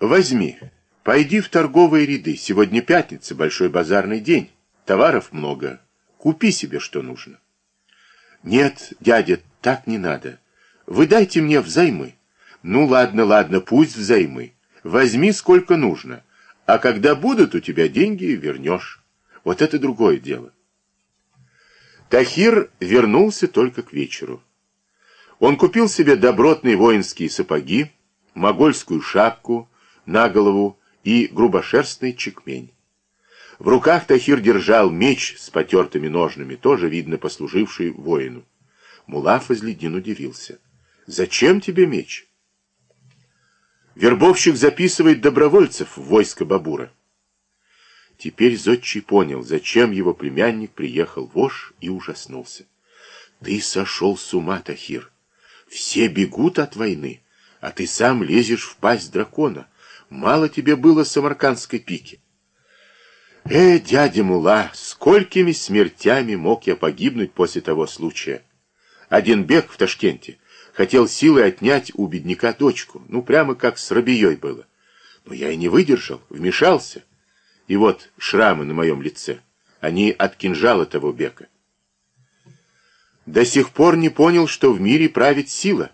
Возьми, пойди в торговые ряды. Сегодня пятница, большой базарный день. Товаров много. Купи себе, что нужно. Нет, дядя, так не надо. Вы дайте мне взаймы. Ну ладно, ладно, пусть взаймы. Возьми сколько нужно. А когда будут у тебя деньги, вернешь. Вот это другое дело. Тахир вернулся только к вечеру. Он купил себе добротные воинские сапоги, могольскую шапку на голову и грубошерстный чекмень. В руках Тахир держал меч с потертыми ножными, тоже, видно, послуживший воину. Мула Фазледин удивился. «Зачем тебе меч?» Вербовщик записывает добровольцев в войско Бабура. Теперь Зодчий понял, зачем его племянник приехал в Ош и ужаснулся. «Ты сошел с ума, Тахир!» Все бегут от войны, а ты сам лезешь в пасть дракона. Мало тебе было самаркандской пики. Э, дядя Мула, сколькими смертями мог я погибнуть после того случая? Один бег в Ташкенте хотел силой отнять у бедняка дочку, ну прямо как с Рабией было. Но я и не выдержал, вмешался. И вот шрамы на моем лице, они от кинжала того бека. До сих пор не понял, что в мире правит сила.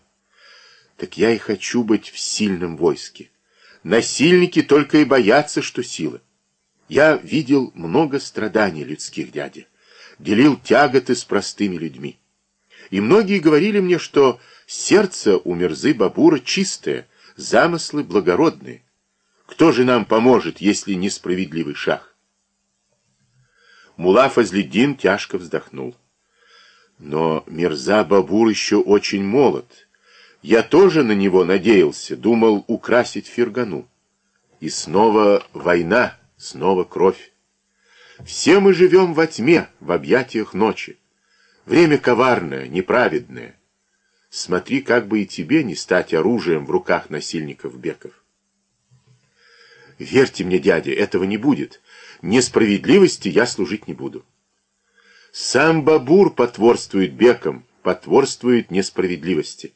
Так я и хочу быть в сильном войске. Насильники только и боятся, что сила. Я видел много страданий людских, дядя. Делил тяготы с простыми людьми. И многие говорили мне, что сердце у Мерзы Бабура чистое, замыслы благородные. Кто же нам поможет, если несправедливый шах? Мула Фазледдин тяжко вздохнул. Но Мирза Бабур еще очень молод. Я тоже на него надеялся, думал украсить Фергану. И снова война, снова кровь. Все мы живем во тьме, в объятиях ночи. Время коварное, неправедное. Смотри, как бы и тебе не стать оружием в руках насильников беков. Верьте мне, дядя, этого не будет. Несправедливости я служить не буду. Сам Бабур потворствует бекам, потворствует несправедливости.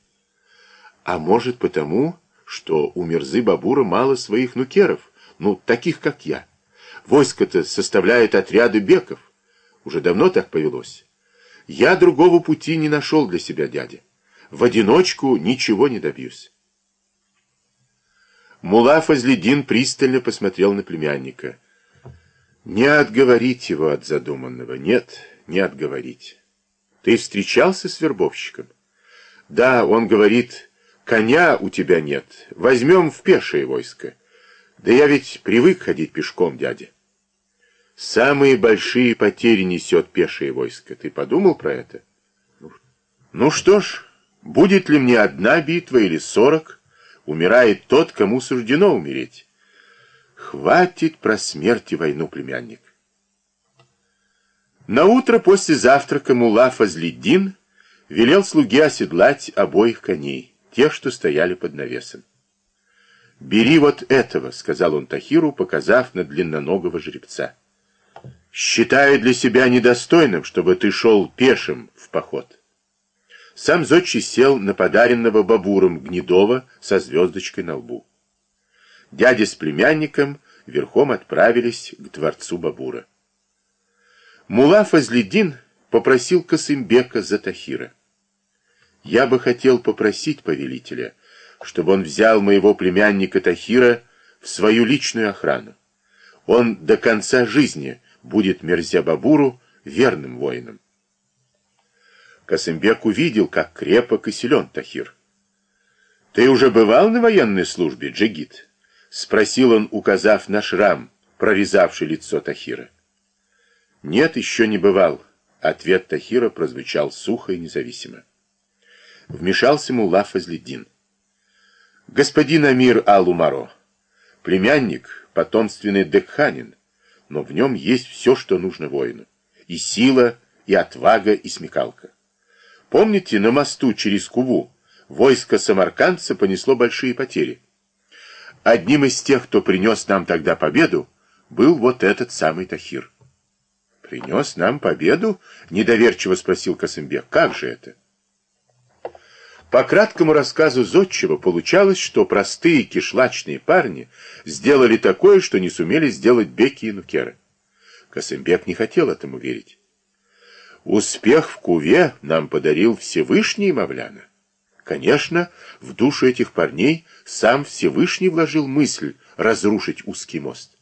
А может потому, что у Мерзы Бабура мало своих нукеров, ну, таких, как я. Войско-то составляет отряды беков. Уже давно так повелось. Я другого пути не нашел для себя, дядя. В одиночку ничего не добьюсь. Мула Фазледин пристально посмотрел на племянника. Не отговорить его от задуманного, нет не отговорить. Ты встречался с вербовщиком? Да, он говорит, коня у тебя нет, возьмем в пешее войско. Да я ведь привык ходить пешком, дядя. Самые большие потери несет пешее войско. Ты подумал про это? Ну что ж, будет ли мне одна битва или сорок, умирает тот, кому суждено умереть. Хватит про смерть и войну, племянник. На утро после завтрака мула Фазлиддин велел слуге оседлать обоих коней, тех, что стояли под навесом. «Бери вот этого», — сказал он Тахиру, показав на длинноногого жеребца. «Считаю для себя недостойным, чтобы ты шел пешим в поход». Сам Зодчий сел на подаренного бабуром Гнедова со звездочкой на лбу. Дядя с племянником верхом отправились к дворцу бабура. Мула Фазлидин попросил Касымбека за Тахира. Я бы хотел попросить повелителя, чтобы он взял моего племянника Тахира в свою личную охрану. Он до конца жизни будет Мерзя-Бабуру верным воином. Касымбек увидел, как крепок и силен Тахир. «Ты уже бывал на военной службе, Джигит?» — спросил он, указав на шрам, прорезавший лицо Тахира. «Нет, еще не бывал». Ответ Тахира прозвучал сухо и независимо. Вмешался Мулла Фазледдин. «Господин Амир Алумаро, племянник, потомственный Декханин, но в нем есть все, что нужно воину. И сила, и отвага, и смекалка. Помните, на мосту через Куву войско самаркандца понесло большие потери? Одним из тех, кто принес нам тогда победу, был вот этот самый Тахир. «Принес нам победу?» — недоверчиво спросил Косымбек. «Как же это?» По краткому рассказу Зодчего получалось, что простые кишлачные парни сделали такое, что не сумели сделать Беки и Нукеры. Косымбек не хотел этому верить. Успех в Куве нам подарил Всевышний Мавляна. Конечно, в душу этих парней сам Всевышний вложил мысль разрушить узкий мост.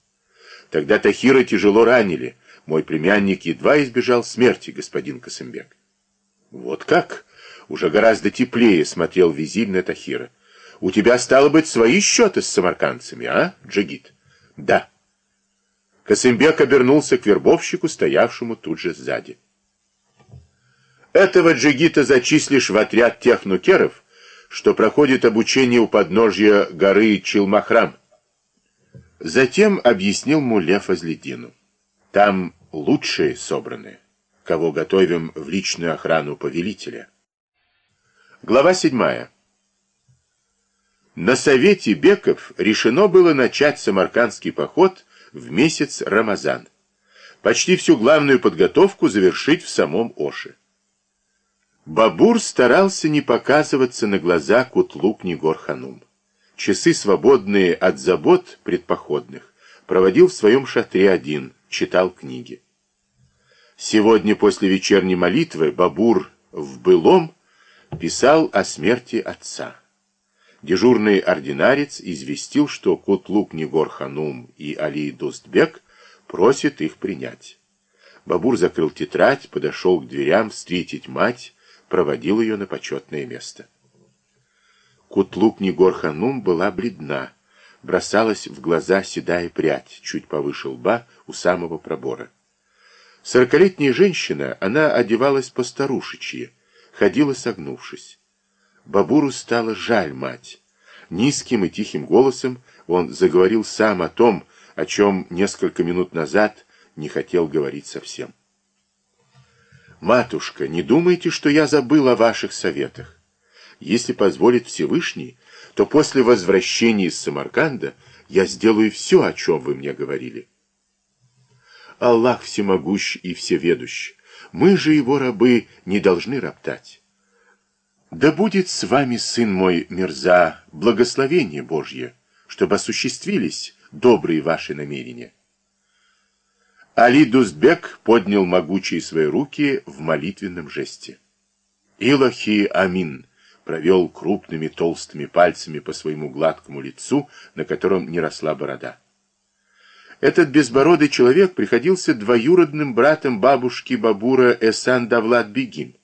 Тогда Тахира тяжело ранили. Мой племянник едва избежал смерти, господин Косымбек. Вот как? Уже гораздо теплее смотрел визирь на Тахира. У тебя, стало быть, свои счеты с самаркандцами, а, Джигит? Да. Косымбек обернулся к вербовщику, стоявшему тут же сзади. Этого джигита зачислишь в отряд тех нукеров, что проходит обучение у подножья горы Чилмахрам. Затем объяснил Муле Фазледину. Там лучшие собраны, кого готовим в личную охрану повелителя. Глава 7. На совете беков решено было начать самаркандский поход в месяц Рамазан. Почти всю главную подготовку завершить в самом Оше. Бабур старался не показываться на глаза Кутлук-Негор-Ханум. Часы, свободные от забот предпоходных, проводил в своем шатре один, читал книги. Сегодня после вечерней молитвы Бабур в былом писал о смерти отца. Дежурный ординарец известил, что Кутлук-Негор-Ханум и Али Достбек просят их принять. Бабур закрыл тетрадь, подошел к дверям встретить мать, проводил ее на почетное место. Кутлук Негор-Ханум была бледна, бросалась в глаза седая прядь, чуть повыше лба, у самого пробора. Сорокалетняя женщина, она одевалась по-старушечье, ходила согнувшись. Бабуру стало жаль мать. Низким и тихим голосом он заговорил сам о том, о чем несколько минут назад не хотел говорить совсем. «Матушка, не думайте, что я забыл о ваших советах. Если позволит Всевышний, то после возвращения из Самарканда я сделаю все, о чем вы мне говорили. Аллах всемогущ и всеведущ. Мы же, его рабы, не должны роптать. Да будет с вами, сын мой, Мирза, благословение Божье, чтобы осуществились добрые ваши намерения. Али Дузбек поднял могучие свои руки в молитвенном жесте. «Илохи амин!» провел крупными толстыми пальцами по своему гладкому лицу, на котором не росла борода. Этот безбородый человек приходился двоюродным братом бабушки Бабура Эсан Давлад Бегин.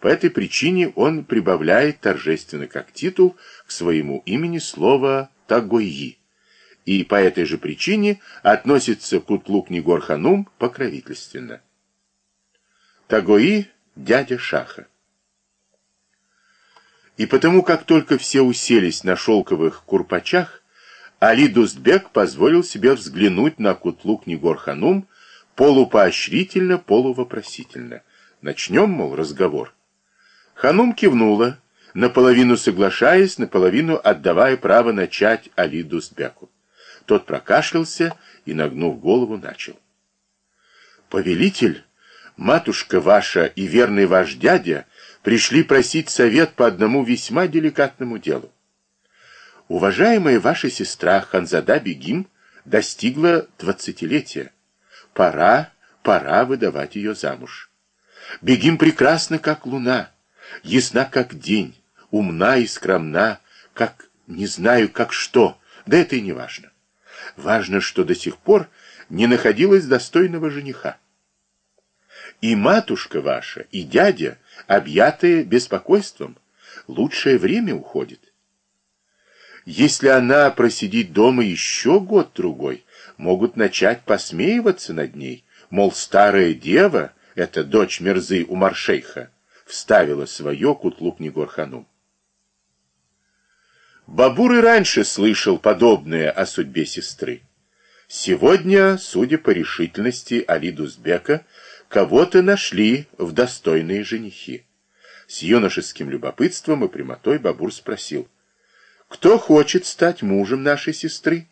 По этой причине он прибавляет торжественно как титул к своему имени слово «Тагойи» и по этой же причине относится к Утлук-Нигор-Ханум покровительственно. Тагои – дядя Шаха. И потому, как только все уселись на шелковых курпачах, Али Дустбек позволил себе взглянуть на Кутлук-Нигор-Ханум полупоощрительно, полувопросительно. Начнем, мол, разговор. Ханум кивнула, наполовину соглашаясь, наполовину отдавая право начать Али Дустбеку. Тот прокашлялся и, нагнув голову, начал. «Повелитель, матушка ваша и верный ваш дядя пришли просить совет по одному весьма деликатному делу. Уважаемая ваша сестра Ханзада Бегим достигла двадцатилетия. Пора, пора выдавать ее замуж. Бегим прекрасна, как луна, ясна, как день, умна и скромна, как не знаю, как что, да это и не важно. Важно, что до сих пор не находилось достойного жениха. И матушка ваша, и дядя, объятые беспокойством, лучшее время уходит. Если она просидит дома еще год-другой, могут начать посмеиваться над ней, мол, старая дева, это дочь Мерзы Умаршейха, вставила свое Кутлук-Негор-Ханум. Бабур и раньше слышал подобное о судьбе сестры. Сегодня, судя по решительности Али Дузбека, кого-то нашли в достойные женихи. С юношеским любопытством и прямотой Бабур спросил, «Кто хочет стать мужем нашей сестры?»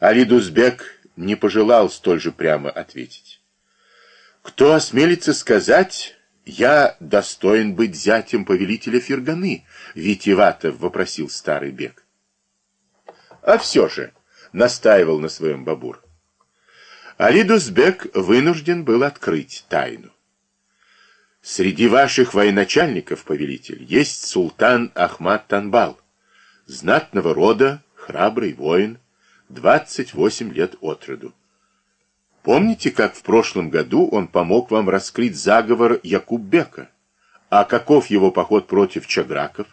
Али Дузбек не пожелал столь же прямо ответить. «Кто осмелится сказать, я достоин быть зятем повелителя Ферганы, витиевато вопросил старый бег. А все же, настаивал на своем бабур. Алидусбек вынужден был открыть тайну. Среди ваших военачальников, повелитель, есть султан Ахмад Танбал, знатного рода, храбрый воин, 28 лет от роду. Помните, как в прошлом году он помог вам раскрыть заговор Якуббека? А каков его поход против чаграков?